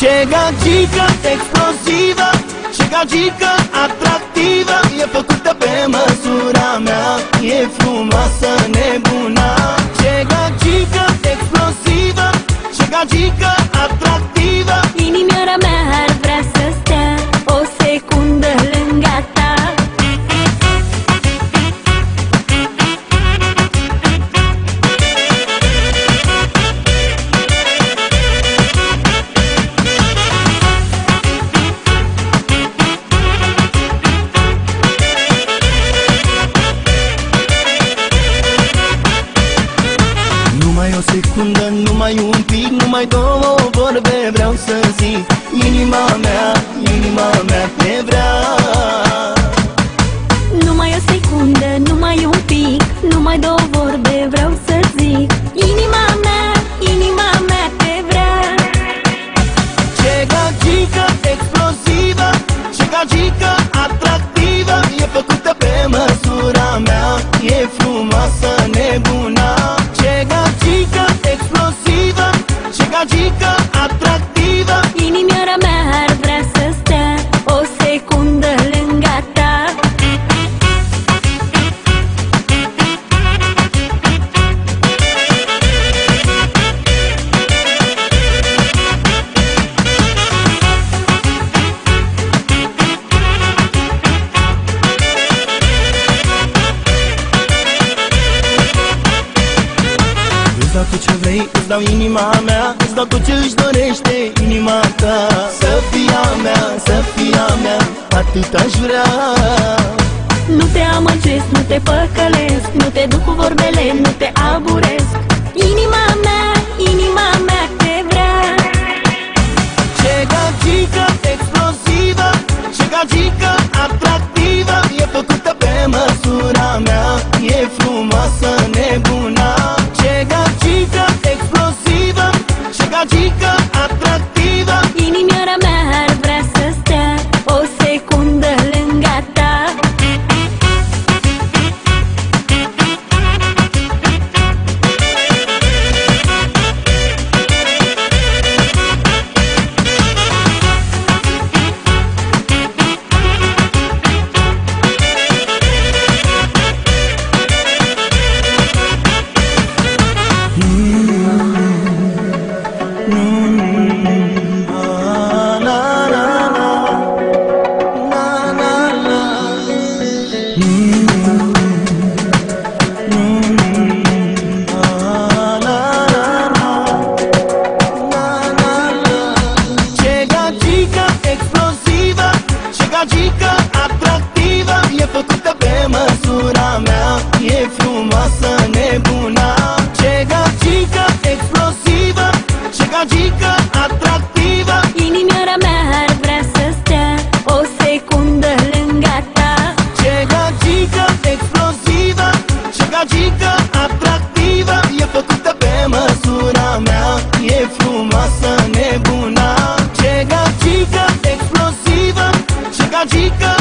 Ce gagică explozivă Ce gagică atractivă E făcută pe măsura mea E frumoasă nebuna. Ce gagică explozivă Ce gagică atractivă Inimioara mea Numai o secundă, numai un pic Numai două vorbe vreau să zic. Inima mea, inima mea te vrea. Numai o secundă, numai un pic Numai două vorbe vreau să zic. Inima mea, inima mea te vrea. Ce gagică explozivă Ce gagică dau tot ce vrei, îți dau inima mea Îți dau tot ce își dorește inima ta. Să fie a mea, să fie a mea Atât aș vrea. Nu te amăgesc, nu te păcălesc Nu te duc cu vorbele, nu te aburesc Inima Hmm. dica.